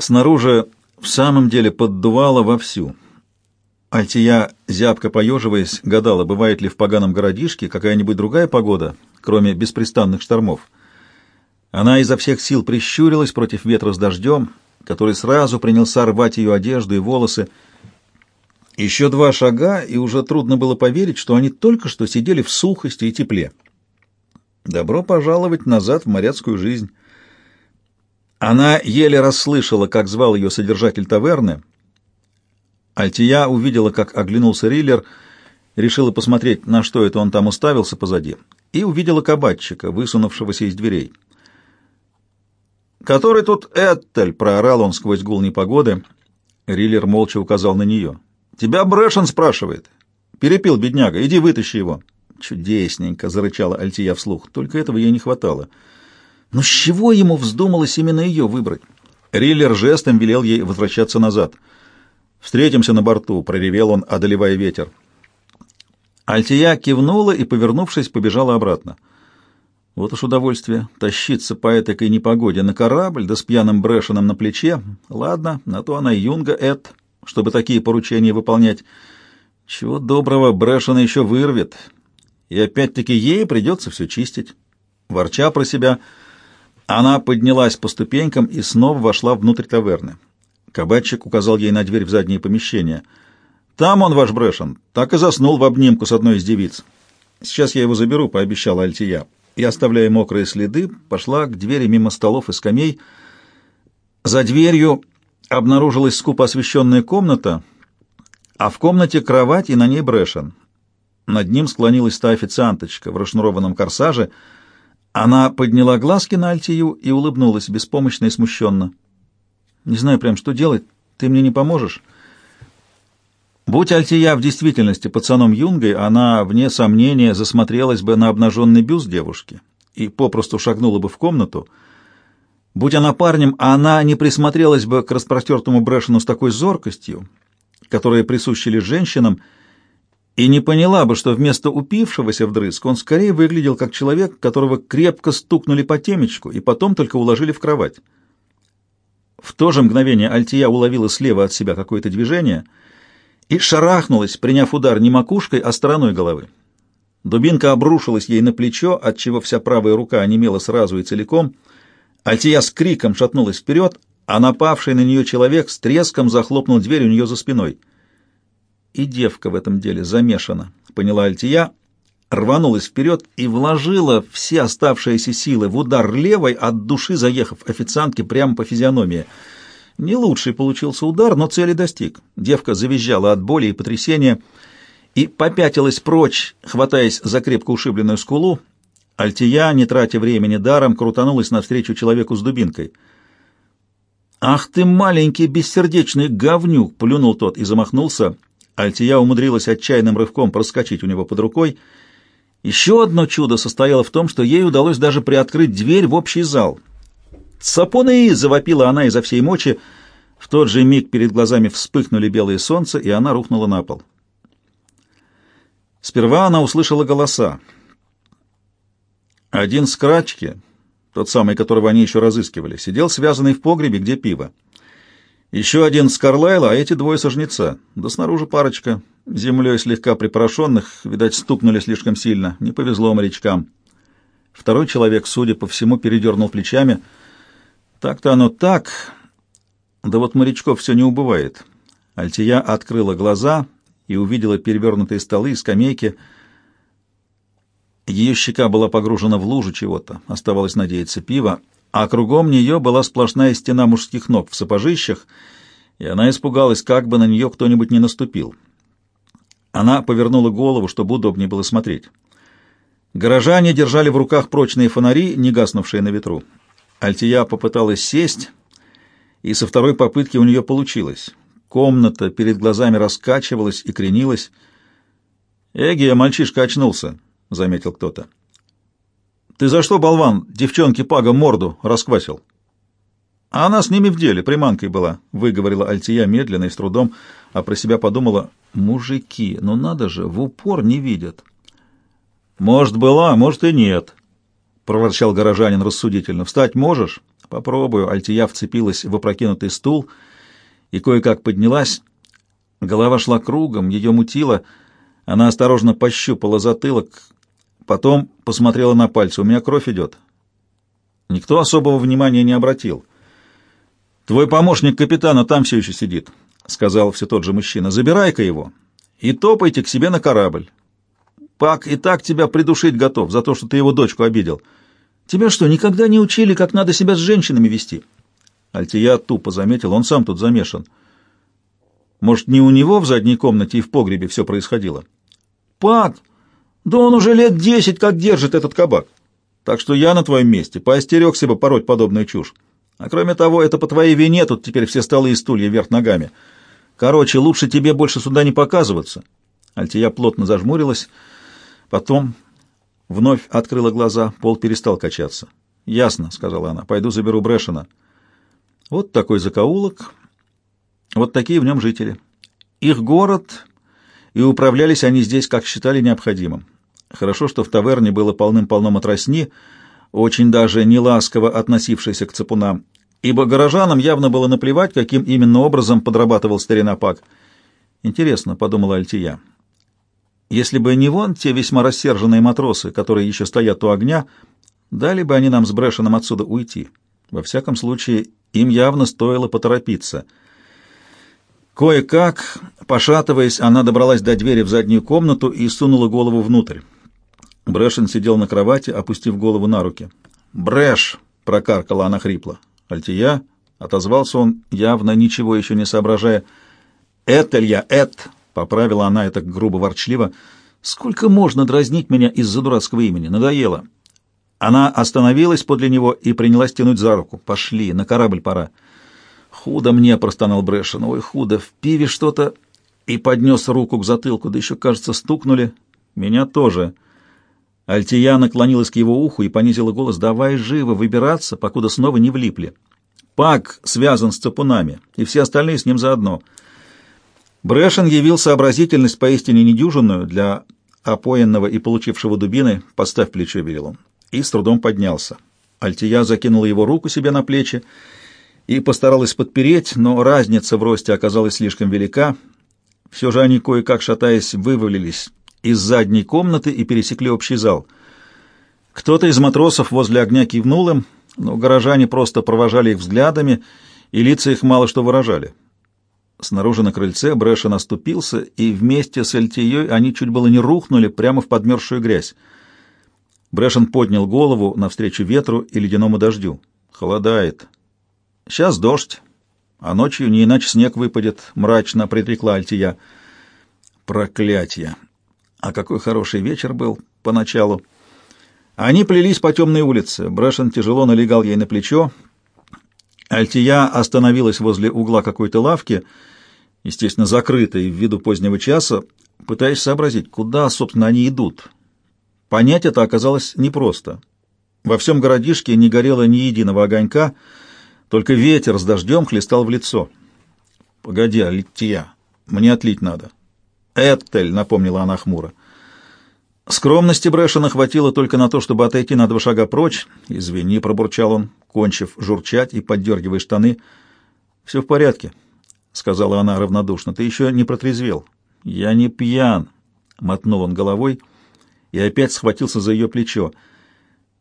Снаружи в самом деле поддувало вовсю. Альтия, зябко поеживаясь, гадала, бывает ли в поганом городишке какая-нибудь другая погода, кроме беспрестанных штормов. Она изо всех сил прищурилась против ветра с дождем, который сразу принялся рвать ее одежду и волосы. Еще два шага, и уже трудно было поверить, что они только что сидели в сухости и тепле. Добро пожаловать назад в моряцкую жизнь. Она еле расслышала, как звал ее содержатель таверны. Альтия увидела, как оглянулся Риллер, решила посмотреть, на что это он там уставился позади, и увидела кабачика, высунувшегося из дверей. «Который тут Эттель?» — проорал он сквозь гул непогоды. Риллер молча указал на нее. «Тебя Брэшен спрашивает. Перепил, бедняга, иди вытащи его». «Чудесненько!» — зарычала Альтия вслух. «Только этого ей не хватало». Но с чего ему вздумалось именно ее выбрать? Риллер жестом велел ей возвращаться назад. «Встретимся на борту», — проревел он, одолевая ветер. Альтия кивнула и, повернувшись, побежала обратно. Вот уж удовольствие тащиться по этой непогоде на корабль, да с пьяным брэшеном на плече. Ладно, на то она юнга Эд, чтобы такие поручения выполнять. Чего доброго, брэшена еще вырвет. И опять-таки ей придется все чистить. Ворча про себя, она поднялась по ступенькам и снова вошла внутрь таверны. Кабачик указал ей на дверь в заднее помещение. «Там он, ваш брэшен, так и заснул в обнимку с одной из девиц. Сейчас я его заберу», — пообещала Альтия и, оставляя мокрые следы, пошла к двери мимо столов и скамей. За дверью обнаружилась скупо освещенная комната, а в комнате кровать и на ней брэшен. Над ним склонилась та официанточка в расшнурованном корсаже. Она подняла глазки на Альтию и улыбнулась беспомощно и смущенно. «Не знаю прям, что делать. Ты мне не поможешь?» Будь Альтия в действительности пацаном Юнгой, она, вне сомнения, засмотрелась бы на обнаженный бюст девушки и попросту шагнула бы в комнату. Будь она парнем, она не присмотрелась бы к распростертому Брэшену с такой зоркостью, которая присуща лишь женщинам, и не поняла бы, что вместо упившегося вдрызг он скорее выглядел как человек, которого крепко стукнули по темечку и потом только уложили в кровать. В то же мгновение Альтия уловила слева от себя какое-то движение — и шарахнулась, приняв удар не макушкой, а стороной головы. Дубинка обрушилась ей на плечо, отчего вся правая рука онемела сразу и целиком. Альтия с криком шатнулась вперед, а напавший на нее человек с треском захлопнул дверь у нее за спиной. И девка в этом деле замешана, поняла Альтия, рванулась вперед и вложила все оставшиеся силы в удар левой, от души заехав официантке прямо по физиономии — не лучший получился удар, но цели достиг. Девка завизжала от боли и потрясения и попятилась прочь, хватаясь за крепко ушибленную скулу. Альтия, не тратя времени даром, крутанулась навстречу человеку с дубинкой. «Ах ты, маленький бессердечный говнюк!» — плюнул тот и замахнулся. Альтия умудрилась отчаянным рывком проскочить у него под рукой. Еще одно чудо состояло в том, что ей удалось даже приоткрыть дверь в общий зал — «Сапуны!» — завопила она изо всей мочи. В тот же миг перед глазами вспыхнули белые солнца, и она рухнула на пол. Сперва она услышала голоса. Один с тот самый, которого они еще разыскивали, сидел связанный в погребе, где пиво. Еще один с Карлайла, а эти двое сожнеца. Да снаружи парочка, землей слегка припорошенных, видать, стукнули слишком сильно. Не повезло морячкам. Второй человек, судя по всему, передернул плечами — так-то оно так, да вот морячков все не убывает. Альтия открыла глаза и увидела перевернутые столы и скамейки. Ее щека была погружена в лужу чего-то, оставалось надеяться пива, а кругом нее была сплошная стена мужских ног в сапожищах, и она испугалась, как бы на нее кто-нибудь не наступил. Она повернула голову, чтобы удобнее было смотреть. Горожане держали в руках прочные фонари, не гаснувшие на ветру. Альтия попыталась сесть, и со второй попытки у нее получилось. Комната перед глазами раскачивалась и кренилась. «Эгия, мальчишка очнулся», — заметил кто-то. «Ты за что, болван, девчонке Пага морду расквасил?» «А она с ними в деле, приманкой была», — выговорила Альтия медленно и с трудом, а про себя подумала, «Мужики, ну надо же, в упор не видят». «Может, была, может и нет», — проворчал горожанин рассудительно. «Встать можешь?» Попробую. Альтия вцепилась в опрокинутый стул и кое-как поднялась. Голова шла кругом, ее мутило. Она осторожно пощупала затылок, потом посмотрела на пальцы. «У меня кровь идет». Никто особого внимания не обратил. «Твой помощник капитана там все еще сидит», — сказал все тот же мужчина. «Забирай-ка его и топайте к себе на корабль. Пак и так тебя придушить готов за то, что ты его дочку обидел. Тебя что, никогда не учили, как надо себя с женщинами вести?» Альтия тупо заметил, он сам тут замешан. Может, не у него в задней комнате и в погребе все происходило? Пак, да он уже лет десять как держит этот кабак. Так что я на твоем месте поостерегся бы пороть подобную чушь. А кроме того, это по твоей вине тут теперь все столы и стулья вверх ногами. Короче, лучше тебе больше сюда не показываться. Альтия плотно зажмурилась, потом вновь открыла глаза, пол перестал качаться. «Ясно», — сказала она, — «пойду заберу Брэшена». Вот такой закоулок, вот такие в нем жители. Их город, и управлялись они здесь, как считали необходимым. Хорошо, что в таверне было полным-полно матросни, очень даже неласково относившейся к цепунам, ибо горожанам явно было наплевать, каким именно образом подрабатывал старина Пак. «Интересно», — подумала Альтия, — «если бы не вон те весьма рассерженные матросы, которые еще стоят у огня, дали бы они нам с Брэшеном отсюда уйти. Во всяком случае, им явно стоило поторопиться». Кое-как, пошатываясь, она добралась до двери в заднюю комнату и сунула голову внутрь. Брэшен сидел на кровати, опустив голову на руки. «Брэш!» — прокаркала она хрипло. «Альтия?» — отозвался он, явно ничего еще не соображая. «Эт, Илья, Эт!» — поправила она это грубо ворчливо. «Сколько можно дразнить меня из-за дурацкого имени? Надоело!» Она остановилась подле него и принялась тянуть за руку. «Пошли, на корабль пора!» «Худо мне!» — простонал Брэшен. «Ой, худо! В пиве что-то...» И поднес руку к затылку, да еще, кажется, стукнули. «Меня тоже!» Альтия наклонилась к его уху и понизила голос. «Давай живо выбираться, покуда снова не влипли. Пак связан с цепунами, и все остальные с ним заодно». Брэшен явил сообразительность поистине недюжинную для опоенного и получившего дубины. «Поставь плечо», — велел он, и с трудом поднялся. Альтия закинула его руку себе на плечи и постаралась подпереть, но разница в росте оказалась слишком велика. Все же они, кое-как шатаясь, вывалились из задней комнаты и пересекли общий зал. Кто-то из матросов возле огня кивнул им, но горожане просто провожали их взглядами, и лица их мало что выражали. Снаружи на крыльце Брэша наступился, и вместе с Эльтией они чуть было не рухнули прямо в подмерзшую грязь. Брэшен поднял голову навстречу ветру и ледяному дождю. «Холодает. Сейчас дождь, а ночью не иначе снег выпадет», — мрачно предрекла Альтия. «Проклятье! А какой хороший вечер был поначалу. Они плелись по темной улице. Брэшен тяжело налегал ей на плечо. Альтия остановилась возле угла какой-то лавки, естественно, закрытой ввиду позднего часа, пытаясь сообразить, куда, собственно, они идут. Понять это оказалось непросто. Во всем городишке не горело ни единого огонька, только ветер с дождем хлестал в лицо. «Погоди, Альтия, мне отлить надо». «Этель», — напомнила она хмуро. Скромности Брэшена хватило только на то, чтобы отойти на два шага прочь. «Извини», — пробурчал он, кончив журчать и поддергивая штаны. «Все в порядке», — сказала она равнодушно. «Ты еще не протрезвел». «Я не пьян», — мотнул он головой и опять схватился за ее плечо.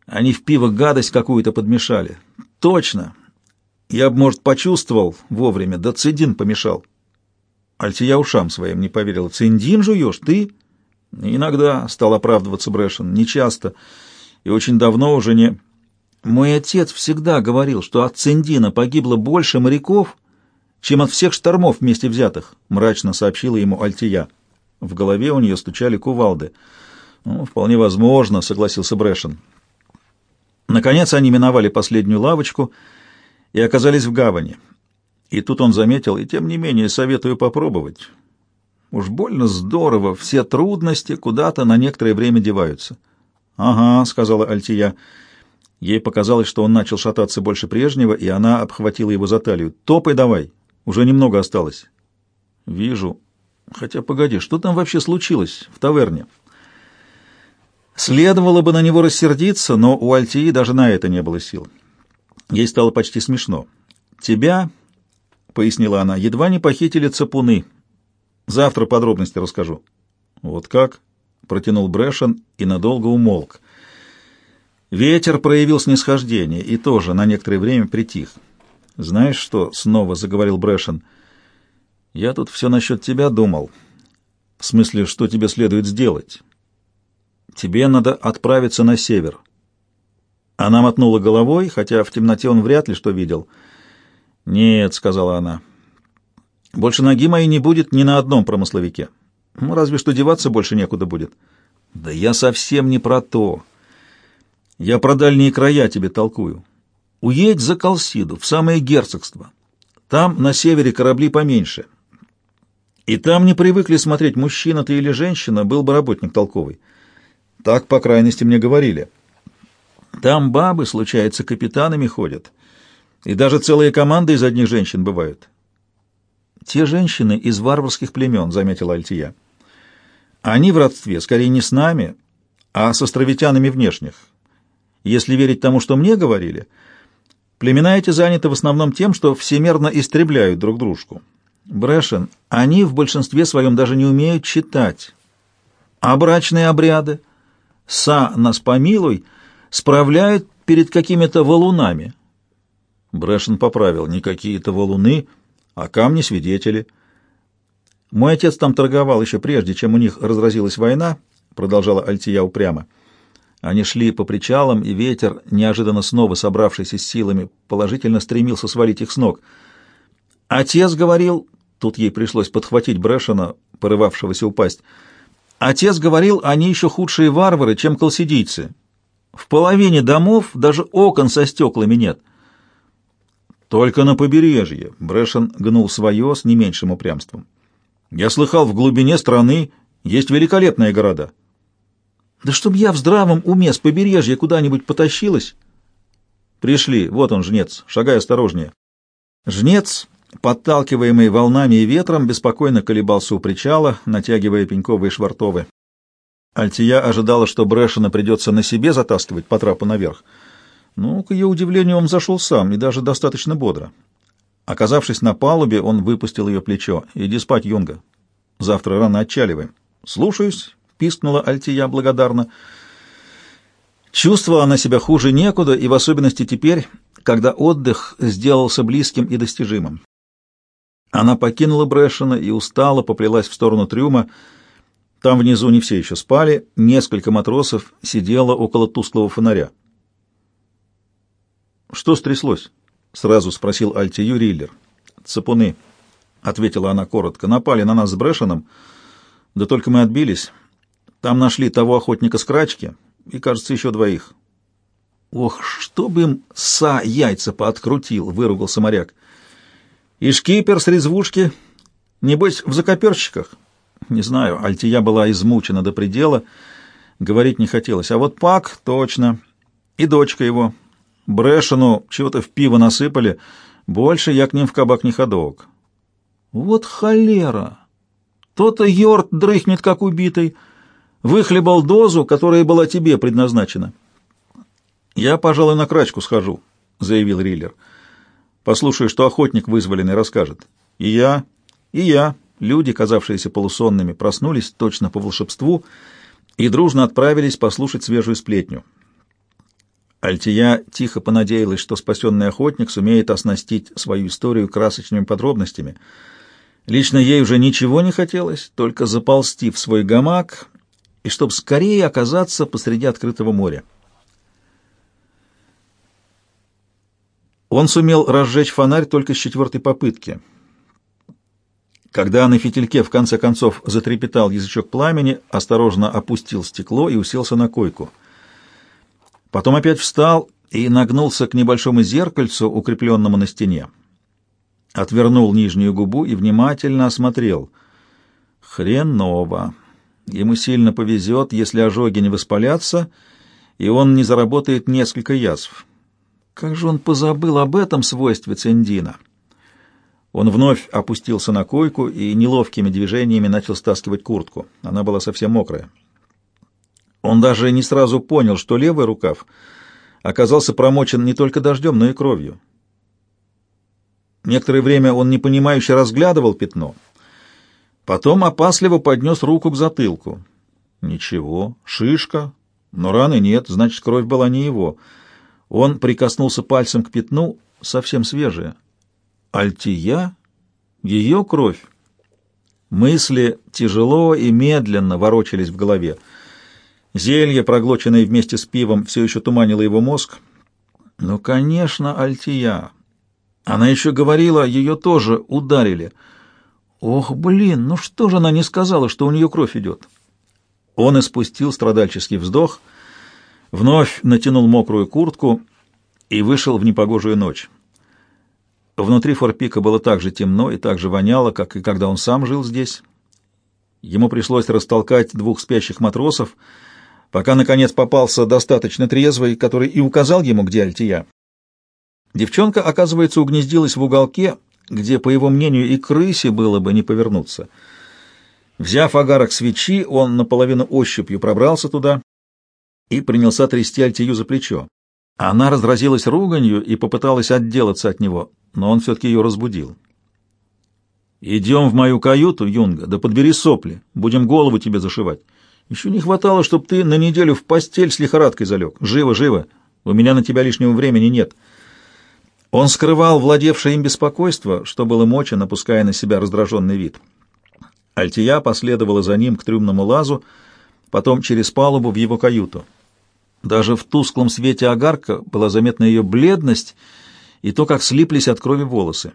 «Они в пиво гадость какую-то подмешали». «Точно! Я бы, может, почувствовал вовремя, да цидин помешал». Альтия ушам своим не поверила. «Циндин жуешь? Ты?» «Иногда», — стал оправдываться Брэшен, — «нечасто. И очень давно уже не...» «Мой отец всегда говорил, что от Циндина погибло больше моряков, чем от всех штормов вместе взятых», — мрачно сообщила ему Альтия. В голове у нее стучали кувалды. «Ну, вполне возможно», — согласился Брэшен. Наконец они миновали последнюю лавочку и оказались в гавани. И тут он заметил, и тем не менее советую попробовать. Уж больно здорово, все трудности куда-то на некоторое время деваются. «Ага», — сказала Альтия. Ей показалось, что он начал шататься больше прежнего, и она обхватила его за талию. «Топай давай, уже немного осталось». «Вижу. Хотя, погоди, что там вообще случилось в таверне?» Следовало бы на него рассердиться, но у Альтии даже на это не было сил. Ей стало почти смешно. «Тебя, — пояснила она, — едва не похитили цапуны. Завтра подробности расскажу». «Вот как?» — протянул Брэшен и надолго умолк. Ветер проявил снисхождение и тоже на некоторое время притих. «Знаешь что?» — снова заговорил Брэшен. «Я тут все насчет тебя думал. В смысле, что тебе следует сделать? Тебе надо отправиться на север». Она мотнула головой, хотя в темноте он вряд ли что видел. «Нет», — сказала она, — «больше ноги моей не будет ни на одном промысловике. Ну, разве что деваться больше некуда будет». «Да я совсем не про то. Я про дальние края тебе толкую. Уедь за Колсиду, в самое герцогство. Там на севере корабли поменьше. И там не привыкли смотреть, мужчина ты или женщина, был бы работник толковый. Так, по крайности, мне говорили». Там бабы, случается, капитанами ходят. И даже целые команды из одних женщин бывают. Те женщины из варварских племен, заметила Альтия. Они в родстве скорее не с нами, а с островитянами внешних. Если верить тому, что мне говорили, племена эти заняты в основном тем, что всемерно истребляют друг дружку. Брэшен, они в большинстве своем даже не умеют читать. А брачные обряды? Са нас помилуй — справляют перед какими-то валунами. Брэшен поправил, не какие-то валуны, а камни-свидетели. Мой отец там торговал еще прежде, чем у них разразилась война, продолжала Альтия упрямо. Они шли по причалам, и ветер, неожиданно снова собравшийся с силами, положительно стремился свалить их с ног. Отец говорил, тут ей пришлось подхватить Брэшена, порывавшегося упасть, отец говорил, они еще худшие варвары, чем колсидийцы, в половине домов даже окон со стеклами нет. Только на побережье Брэшен гнул свое с не меньшим упрямством. Я слыхал, в глубине страны есть великолепные города. Да чтоб я в здравом уме с побережья куда-нибудь потащилась. Пришли, вот он, жнец, шагай осторожнее. Жнец, подталкиваемый волнами и ветром, беспокойно колебался у причала, натягивая пеньковые швартовы. Альтия ожидала, что Брэшена придется на себе затаскивать по трапу наверх. Но, к ее удивлению, он зашел сам, и даже достаточно бодро. Оказавшись на палубе, он выпустил ее плечо. «Иди спать, Юнга. Завтра рано отчаливаем». «Слушаюсь», — пискнула Альтия благодарно. Чувствовала она себя хуже некуда, и в особенности теперь, когда отдых сделался близким и достижимым. Она покинула Брэшена и устало поплелась в сторону трюма, — там внизу не все еще спали, несколько матросов сидело около тусклого фонаря. «Что стряслось?» — сразу спросил Альтию Риллер. «Цапуны», — ответила она коротко, — «напали на нас с Брэшеном, да только мы отбились. Там нашли того охотника с крачки и, кажется, еще двоих». «Ох, чтобы им са яйца пооткрутил!» — выругался моряк. «И шкипер с резвушки, небось, в закоперщиках?» Не знаю, Альтия была измучена до предела, говорить не хотелось. А вот Пак точно. И дочка его. Брэшену чего-то в пиво насыпали. Больше я к ним в кабак не ходок. Вот холера! То-то Йорт дрыхнет, как убитый. Выхлебал дозу, которая была тебе предназначена. «Я, пожалуй, на крачку схожу», — заявил Риллер. «Послушаю, что охотник вызволенный расскажет. И я, и я». Люди, казавшиеся полусонными, проснулись точно по волшебству и дружно отправились послушать свежую сплетню. Альтия тихо понадеялась, что спасенный охотник сумеет оснастить свою историю красочными подробностями. Лично ей уже ничего не хотелось, только заползти в свой гамак и чтобы скорее оказаться посреди открытого моря. Он сумел разжечь фонарь только с четвертой попытки — когда на фитильке в конце концов затрепетал язычок пламени, осторожно опустил стекло и уселся на койку. Потом опять встал и нагнулся к небольшому зеркальцу, укрепленному на стене. Отвернул нижнюю губу и внимательно осмотрел. Хреново. Ему сильно повезет, если ожоги не воспалятся, и он не заработает несколько язв. Как же он позабыл об этом свойстве Цендина? Он вновь опустился на койку и неловкими движениями начал стаскивать куртку. Она была совсем мокрая. Он даже не сразу понял, что левый рукав оказался промочен не только дождем, но и кровью. Некоторое время он непонимающе разглядывал пятно. Потом опасливо поднес руку к затылку. Ничего, шишка, но раны нет, значит, кровь была не его. Он прикоснулся пальцем к пятну, совсем свежее. Альтия? Ее кровь? Мысли тяжело и медленно ворочались в голове. Зелье, проглоченное вместе с пивом, все еще туманило его мозг. Ну, конечно, Альтия. Она еще говорила, ее тоже ударили. Ох, блин, ну что же она не сказала, что у нее кровь идет? Он испустил страдальческий вздох, вновь натянул мокрую куртку и вышел в непогожую ночь. Внутри форпика было так же темно и так же воняло, как и когда он сам жил здесь. Ему пришлось растолкать двух спящих матросов, пока, наконец, попался достаточно трезвый, который и указал ему, где Альтия. Девчонка, оказывается, угнездилась в уголке, где, по его мнению, и крысе было бы не повернуться. Взяв агарок свечи, он наполовину ощупью пробрался туда и принялся трясти Альтию за плечо. Она разразилась руганью и попыталась отделаться от него, но он все-таки ее разбудил. «Идем в мою каюту, Юнга, да подбери сопли, будем голову тебе зашивать. Еще не хватало, чтобы ты на неделю в постель с лихорадкой залег. Живо, живо, у меня на тебя лишнего времени нет». Он скрывал владевшее им беспокойство, что было мочи, напуская на себя раздраженный вид. Альтия последовала за ним к трюмному лазу, потом через палубу в его каюту. Даже в тусклом свете огарка была заметна ее бледность и то, как слиплись от крови волосы.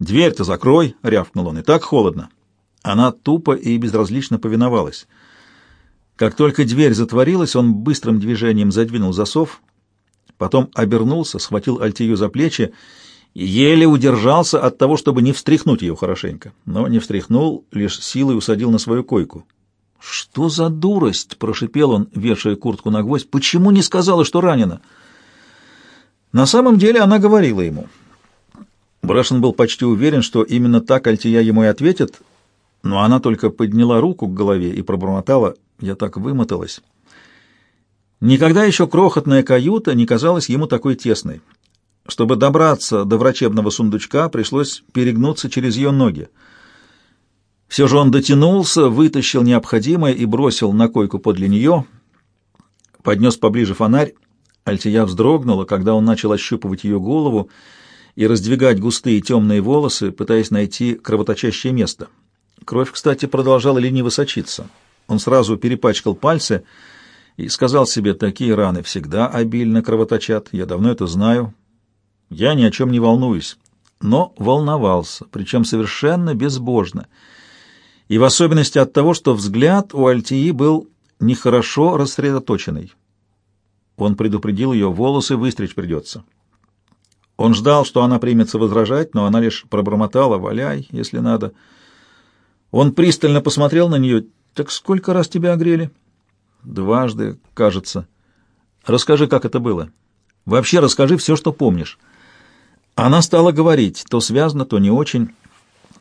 «Дверь-то закрой!» — рявкнул он. «И так холодно!» Она тупо и безразлично повиновалась. Как только дверь затворилась, он быстрым движением задвинул засов, потом обернулся, схватил Альтию за плечи и еле удержался от того, чтобы не встряхнуть ее хорошенько. Но не встряхнул, лишь силой усадил на свою койку. «Что за дурость?» — прошипел он, вешая куртку на гвоздь. «Почему не сказала, что ранена?» На самом деле она говорила ему. Брашин был почти уверен, что именно так Альтия ему и ответит, но она только подняла руку к голове и пробормотала «Я так вымоталась». Никогда еще крохотная каюта не казалась ему такой тесной. Чтобы добраться до врачебного сундучка, пришлось перегнуться через ее ноги. Все же он дотянулся, вытащил необходимое и бросил на койку подле нее, поднес поближе фонарь. Альтия вздрогнула, когда он начал ощупывать ее голову и раздвигать густые темные волосы, пытаясь найти кровоточащее место. Кровь, кстати, продолжала лениво сочиться. Он сразу перепачкал пальцы — и сказал себе, такие раны всегда обильно кровоточат, я давно это знаю. Я ни о чем не волнуюсь, но волновался, причем совершенно безбожно. И в особенности от того, что взгляд у Альтии был нехорошо рассредоточенный. Он предупредил ее, волосы выстричь придется. Он ждал, что она примется возражать, но она лишь пробормотала «валяй, если надо». Он пристально посмотрел на нее. «Так сколько раз тебя огрели?» Дважды, кажется. Расскажи, как это было. Вообще расскажи все, что помнишь. Она стала говорить, то связано, то не очень.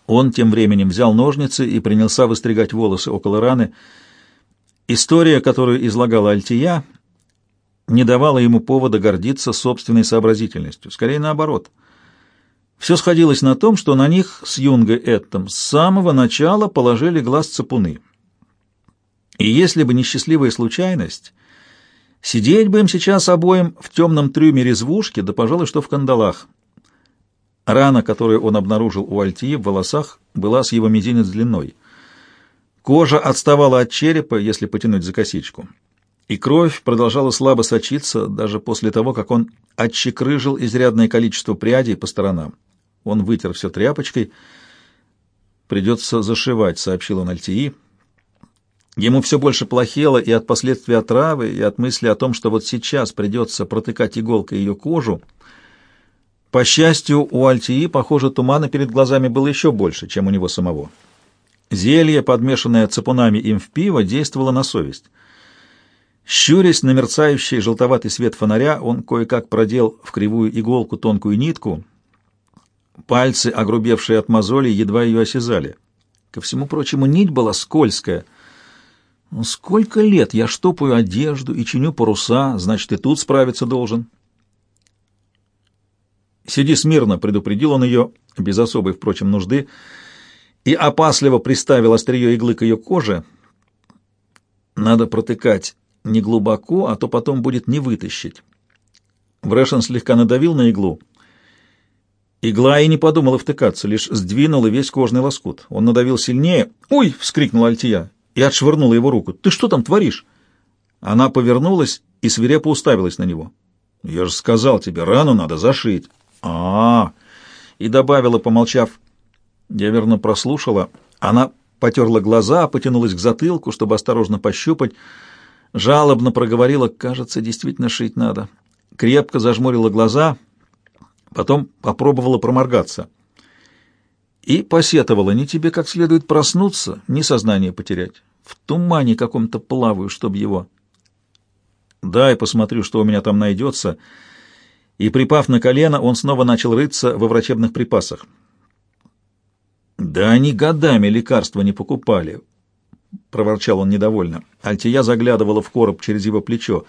Он тем временем взял ножницы и принялся выстригать волосы около раны. История, которую излагала Альтия, не давала ему повода гордиться собственной сообразительностью. Скорее наоборот. Все сходилось на том, что на них с Юнгой Эттом с самого начала положили глаз цепуны. И если бы не счастливая случайность, сидеть бы им сейчас обоим в темном трюме резвушки, да, пожалуй, что в кандалах. Рана, которую он обнаружил у Альтии в волосах, была с его мизинец длиной. Кожа отставала от черепа, если потянуть за косичку. И кровь продолжала слабо сочиться, даже после того, как он отчекрыжил изрядное количество прядей по сторонам. Он вытер все тряпочкой. «Придется зашивать», — сообщил он Альтии. Ему все больше плохело и от последствий отравы, и от мысли о том, что вот сейчас придется протыкать иголкой ее кожу. По счастью, у Альтии, похоже, тумана перед глазами было еще больше, чем у него самого. Зелье, подмешанное цепунами им в пиво, действовало на совесть. Щурясь на мерцающий желтоватый свет фонаря, он кое-как продел в кривую иголку тонкую нитку. Пальцы, огрубевшие от мозолей, едва ее осязали. Ко всему прочему, нить была скользкая — сколько лет я штопаю одежду и чиню паруса, значит, и тут справиться должен. Сиди смирно, предупредил он ее, без особой, впрочем, нужды, и опасливо приставил острие иглы к ее коже. Надо протыкать не глубоко, а то потом будет не вытащить. Брэшен слегка надавил на иглу. Игла и не подумала втыкаться, лишь сдвинула весь кожный лоскут. Он надавил сильнее. «Ой!» — вскрикнула Альтия и отшвырнула его руку. «Ты что там творишь?» Она повернулась и свирепо уставилась на него. «Я же сказал тебе, рану надо зашить». А, -а, а И добавила, помолчав. Я верно прослушала. Она потерла глаза, потянулась к затылку, чтобы осторожно пощупать. Жалобно проговорила, кажется, действительно шить надо. Крепко зажмурила глаза, потом попробовала проморгаться и посетовала, не тебе как следует проснуться, ни сознание потерять. В тумане каком-то плаваю, чтоб его. Дай посмотрю, что у меня там найдется. И, припав на колено, он снова начал рыться во врачебных припасах. Да они годами лекарства не покупали, — проворчал он недовольно. Альтия заглядывала в короб через его плечо.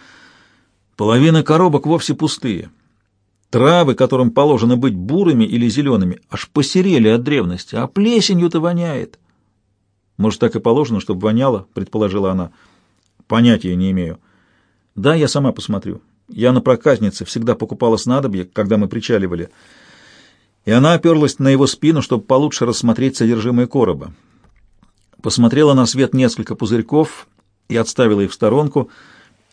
Половина коробок вовсе пустые. Травы, которым положено быть бурыми или зелеными, аж посерели от древности, а плесенью-то воняет. Может, так и положено, чтобы воняло, предположила она. Понятия не имею. Да, я сама посмотрю. Я на проказнице всегда покупала снадобье, когда мы причаливали. И она оперлась на его спину, чтобы получше рассмотреть содержимое короба. Посмотрела на свет несколько пузырьков и отставила их в сторонку —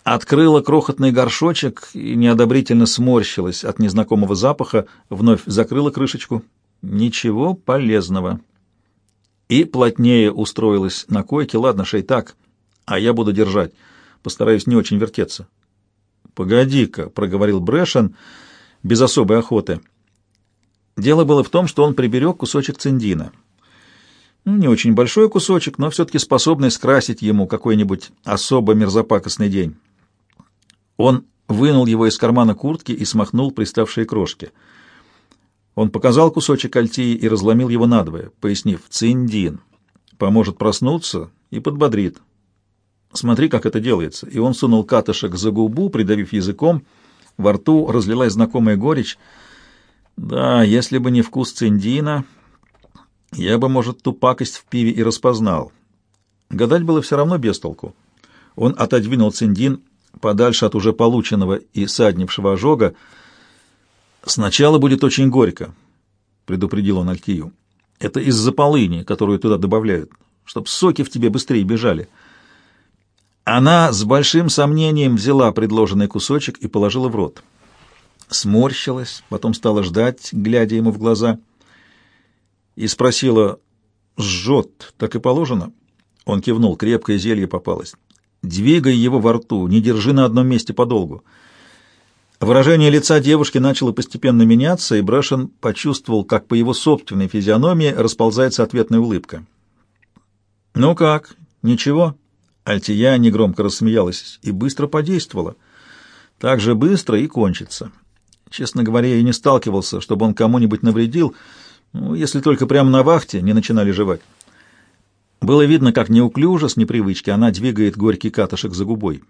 открыла крохотный горшочек и неодобрительно сморщилась от незнакомого запаха, вновь закрыла крышечку. Ничего полезного. И плотнее устроилась на койке. Ладно, шей так, а я буду держать. Постараюсь не очень вертеться. «Погоди-ка», — проговорил Брэшен без особой охоты. Дело было в том, что он приберег кусочек циндина. Ну, не очень большой кусочек, но все-таки способный скрасить ему какой-нибудь особо мерзопакостный день. Он вынул его из кармана куртки и смахнул приставшие крошки. Он показал кусочек альтии и разломил его надвое, пояснив «циндин». Поможет проснуться и подбодрит. Смотри, как это делается. И он сунул катышек за губу, придавив языком. Во рту разлилась знакомая горечь. Да, если бы не вкус циндина, я бы, может, ту пакость в пиве и распознал. Гадать было все равно без толку. Он отодвинул циндин подальше от уже полученного и саднившего ожога. «Сначала будет очень горько», — предупредил он Альтию. «Это из-за полыни, которую туда добавляют, чтоб соки в тебе быстрее бежали». Она с большим сомнением взяла предложенный кусочек и положила в рот. Сморщилась, потом стала ждать, глядя ему в глаза, и спросила, «Жжет, так и положено?» Он кивнул, крепкое зелье попалось. Двигай его во рту, не держи на одном месте подолгу. Выражение лица девушки начало постепенно меняться, и Брэшен почувствовал, как по его собственной физиономии расползается ответная улыбка. «Ну как? Ничего?» Альтия негромко рассмеялась и быстро подействовала. Так же быстро и кончится. Честно говоря, я не сталкивался, чтобы он кому-нибудь навредил, ну, если только прямо на вахте не начинали жевать. Было видно, как неуклюже, с непривычки, она двигает горький катышек за губой.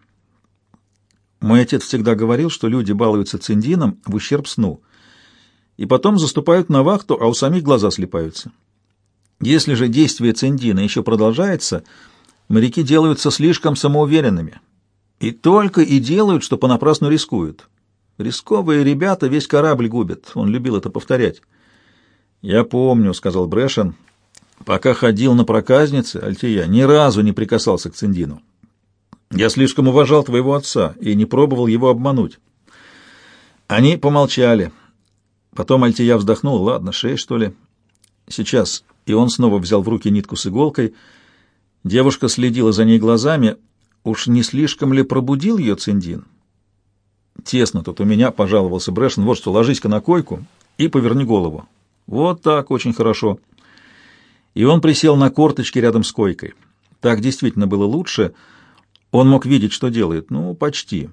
Мой отец всегда говорил, что люди балуются циндином в ущерб сну, и потом заступают на вахту, а у самих глаза слепаются. Если же действие циндина еще продолжается, моряки делаются слишком самоуверенными и только и делают, что понапрасну рискуют. Рисковые ребята весь корабль губят, он любил это повторять. «Я помню», — сказал Брэшен, — Пока ходил на проказнице, Альтия, ни разу не прикасался к Циндину. Я слишком уважал твоего отца и не пробовал его обмануть. Они помолчали. Потом Альтия вздохнул. Ладно, шея, что ли? Сейчас. И он снова взял в руки нитку с иголкой. Девушка следила за ней глазами. Уж не слишком ли пробудил ее Циндин? Тесно тут у меня, пожаловался Брэшен. Вот что, ложись-ка на койку и поверни голову. Вот так, очень хорошо и он присел на корточки рядом с койкой. Так действительно было лучше. Он мог видеть, что делает. Ну, почти.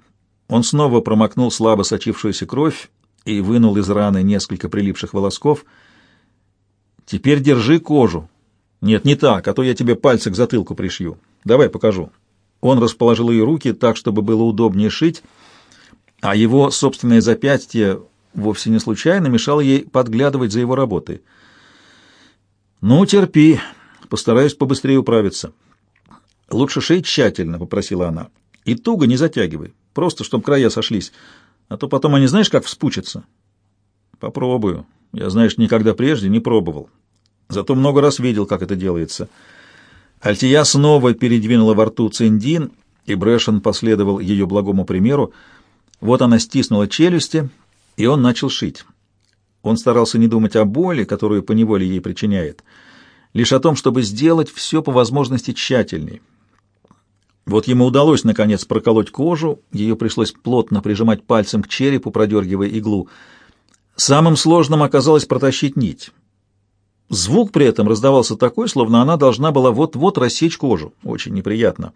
Он снова промокнул слабо сочившуюся кровь и вынул из раны несколько прилипших волосков. «Теперь держи кожу». «Нет, не так, а то я тебе пальцы к затылку пришью. Давай покажу». Он расположил ее руки так, чтобы было удобнее шить, а его собственное запястье вовсе не случайно мешало ей подглядывать за его работой. «Ну, терпи, постараюсь побыстрее управиться». «Лучше шей тщательно», — попросила она. «И туго не затягивай, просто чтобы края сошлись, а то потом они знаешь, как вспучатся». «Попробую. Я, знаешь, никогда прежде не пробовал. Зато много раз видел, как это делается». Альтия снова передвинула во рту циндин, и Брэшен последовал ее благому примеру. Вот она стиснула челюсти, и он начал шить. Он старался не думать о боли, которую поневоле ей причиняет, лишь о том, чтобы сделать все по возможности тщательней. Вот ему удалось, наконец, проколоть кожу, ее пришлось плотно прижимать пальцем к черепу, продергивая иглу. Самым сложным оказалось протащить нить. Звук при этом раздавался такой, словно она должна была вот-вот рассечь кожу. Очень неприятно.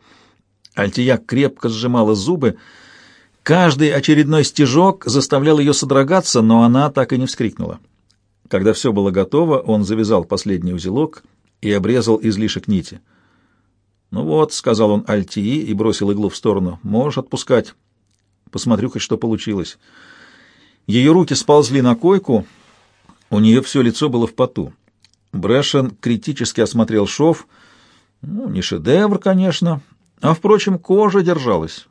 Альтияк крепко сжимала зубы. Каждый очередной стежок заставлял ее содрогаться, но она так и не вскрикнула. Когда все было готово, он завязал последний узелок и обрезал излишек нити. «Ну вот», — сказал он Альтии и бросил иглу в сторону, — «можешь отпускать. Посмотрю хоть что получилось». Ее руки сползли на койку, у нее все лицо было в поту. Брэшен критически осмотрел шов. Ну, не шедевр, конечно, а, впрочем, кожа держалась.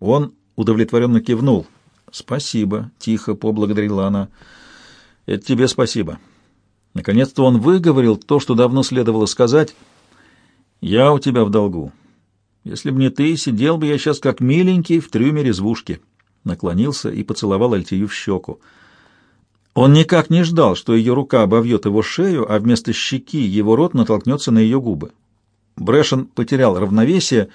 Он удовлетворенно кивнул. «Спасибо», — тихо поблагодарила она. «Это тебе спасибо». Наконец-то он выговорил то, что давно следовало сказать. «Я у тебя в долгу. Если б не ты, сидел бы я сейчас как миленький в трюме резвушки». Наклонился и поцеловал Альтию в щеку. Он никак не ждал, что ее рука обовьет его шею, а вместо щеки его рот натолкнется на ее губы. Брэшен потерял равновесие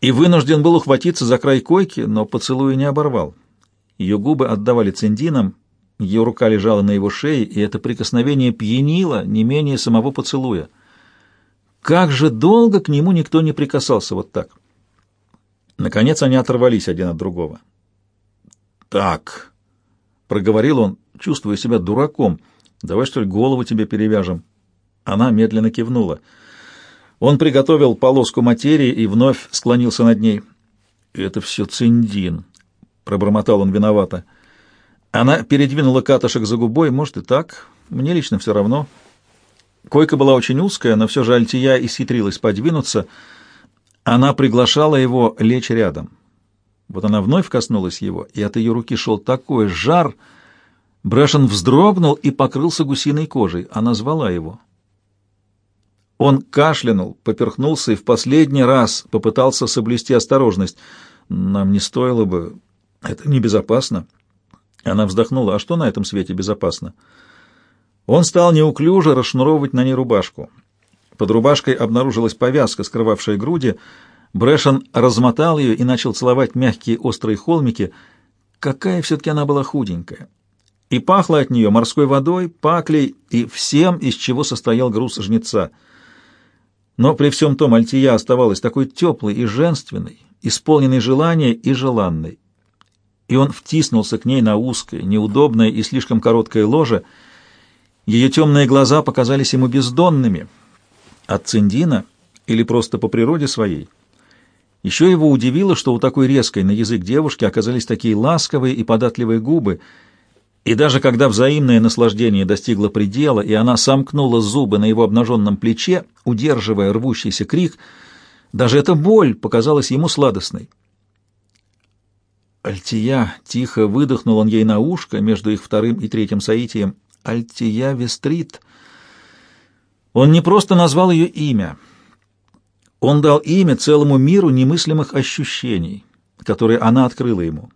и вынужден был ухватиться за край койки, но поцелуя не оборвал. Ее губы отдавали цендинам, ее рука лежала на его шее, и это прикосновение пьянило не менее самого поцелуя. Как же долго к нему никто не прикасался вот так. Наконец они оторвались один от другого. «Так», — проговорил он, чувствуя себя дураком. Давай, что ли, голову тебе перевяжем?» Она медленно кивнула. Он приготовил полоску материи и вновь склонился над ней. «Это все циндин», — пробормотал он виновато. Она передвинула катышек за губой, может и так, мне лично все равно. Койка была очень узкая, но все же Альтия исхитрилась подвинуться. Она приглашала его лечь рядом. Вот она вновь коснулась его, и от ее руки шел такой жар — Брэшен вздрогнул и покрылся гусиной кожей. Она звала его. Он кашлянул, поперхнулся и в последний раз попытался соблюсти осторожность. «Нам не стоило бы... Это небезопасно». Она вздохнула. «А что на этом свете безопасно?» Он стал неуклюже расшнуровывать на ней рубашку. Под рубашкой обнаружилась повязка, скрывавшая груди. Брэшен размотал ее и начал целовать мягкие острые холмики. Какая все-таки она была худенькая и пахло от нее морской водой, паклей и всем, из чего состоял груз жнеца. Но при всем том Альтия оставалась такой теплой и женственной, исполненной желания и желанной. И он втиснулся к ней на узкое, неудобное и слишком короткое ложе. Ее темные глаза показались ему бездонными. От Циндина или просто по природе своей. Еще его удивило, что у такой резкой на язык девушки оказались такие ласковые и податливые губы — и даже когда взаимное наслаждение достигло предела, и она сомкнула зубы на его обнаженном плече, удерживая рвущийся крик, даже эта боль показалась ему сладостной. «Альтия!» — тихо выдохнул он ей на ушко между их вторым и третьим соитием. «Альтия Вестрит!» Он не просто назвал ее имя. Он дал имя целому миру немыслимых ощущений, которые она открыла ему.